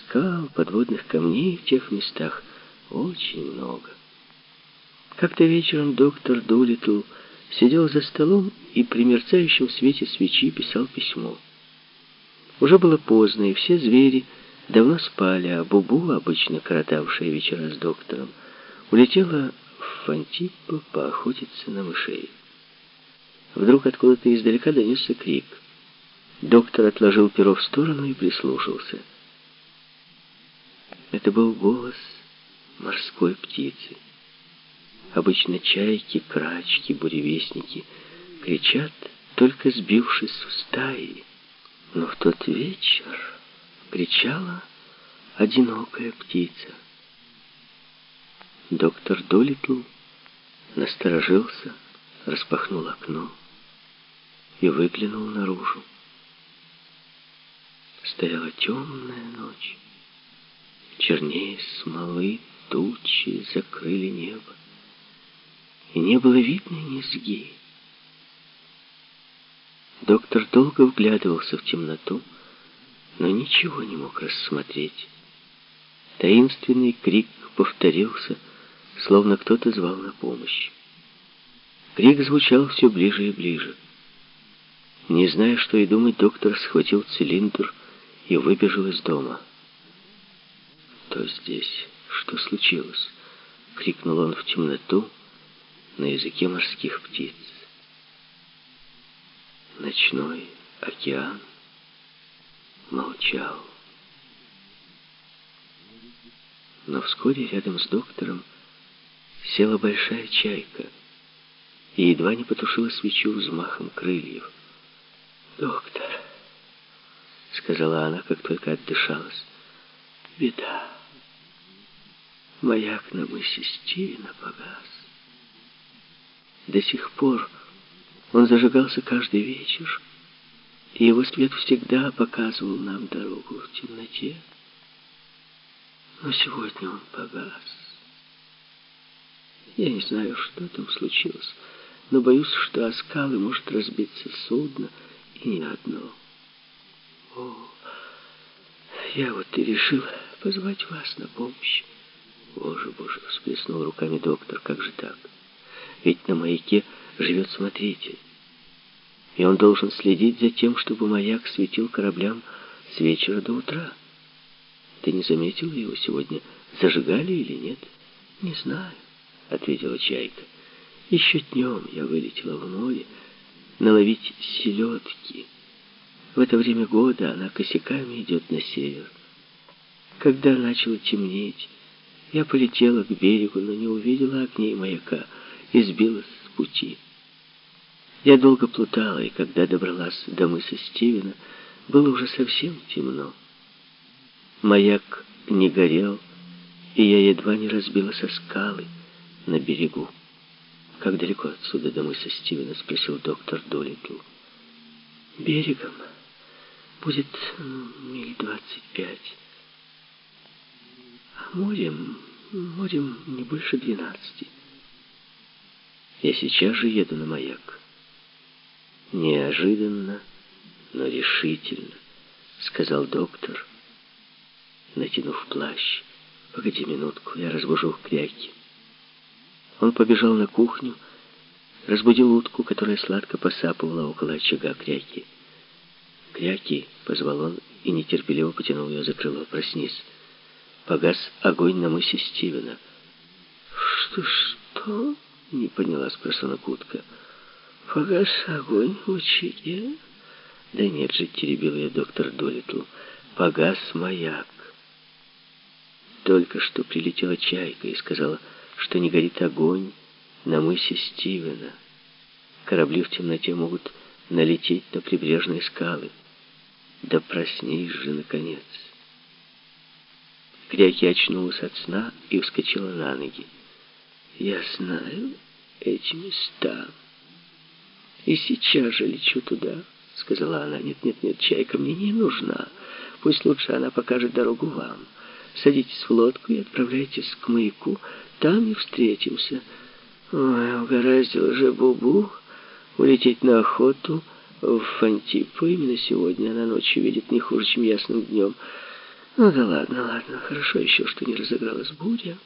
скал, подводных камней в тех местах очень много. Как-то вечером доктор Дулитл сидел за столом и при мерцающем свете свечи писал письмо. Уже было поздно, и все звери давно спали, а Бубу, обычно коротавшая вечера с доктором, улетела в Фантиппо поохотиться на мышей. Вдруг откуда-то издалека донесся крик. Доктор отложил перо в сторону и прислушался. Это был голос морской птицы. Обычно чайки, крачки, буревестники кричат, только сбившись в стаи. Но в тот вечер кричала одинокая птица. Доктор Долитл насторожился, распахнул окно и выглянул наружу. Стояла темная ночь. Чернее смолы тучи закрыли небо и не было видно низги. Доктор долго вглядывался в темноту, но ничего не мог рассмотреть. Таинственный крик повторился, словно кто-то звал на помощь. Крик звучал все ближе и ближе. Не зная, что и думать, доктор схватил цилиндр и выбежал из дома. «Кто здесь? Что случилось?» — крикнул он в темноту, на языке морских птиц. Ночной океан молчал. Но вскоре рядом с доктором села большая чайка и едва не потушила свечу взмахом крыльев. «Доктор», — сказала она, как только отдышалась, — «беда. Маяк на мысе Стивена погас. До сих пор он зажигался каждый вечер, и его свет всегда показывал нам дорогу в темноте. Но сегодня он погас. Я не знаю, что там случилось, но боюсь, что о скалы может разбиться судно, и не одно. О, я вот и решил позвать вас на помощь. Боже, боже, всплеснул руками доктор, как же так? Ведь на маяке живет смотритель. И он должен следить за тем, чтобы маяк светил кораблям с вечера до утра. Ты не заметил его сегодня? Зажигали или нет? Не знаю, ответила Чайка. Еще днем я вылетела в море наловить селедки. В это время года она косяками идет на север. Когда начало темнеть, я полетела к берегу, но не увидела огней маяка — и сбилась с пути. Я долго плутала, и когда добралась до мыса Стивена, было уже совсем темно. Маяк не горел, и я едва не разбила со скалы на берегу. «Как далеко отсюда до мыса Стивена?» — спросил доктор Долитл. «Берегом будет миль двадцать пять, морем, морем не больше двенадцати». Я сейчас же еду на маяк. Неожиданно, но решительно, сказал доктор, натянув плащ. Погоди минутку, я разбужу кряки. Он побежал на кухню, разбудил утку, которая сладко посапывала около очага кряки. «Кряки!» — позвал он и нетерпеливо потянул ее за крыло. «Проснись!» Погас огонь на мысе Стивена. «Что, что?» Не поняла, спросила Кутка. Погас огонь в очаге? Да нет же, теребил я доктор Долитл. Погас маяк. Только что прилетела чайка и сказала, что не горит огонь на мысе Стивена. Корабли в темноте могут налететь на прибрежные скалы. Да проснись же, наконец. Кряки очнулась от сна и вскочила на ноги. Я знаю эти места. И сейчас же лечу туда, сказала она. Нет, нет, нет, чайка мне не нужна. Пусть лучше она покажет дорогу вам. Садитесь в лодку и отправляйтесь к маяку. Там и встретимся. Ой, угораздило же Бубу улететь на охоту в Фантипу. Именно сегодня она ночью видит не хуже, чем ясным днем. Ну да ладно, ладно, хорошо еще, что не разыгралась буря.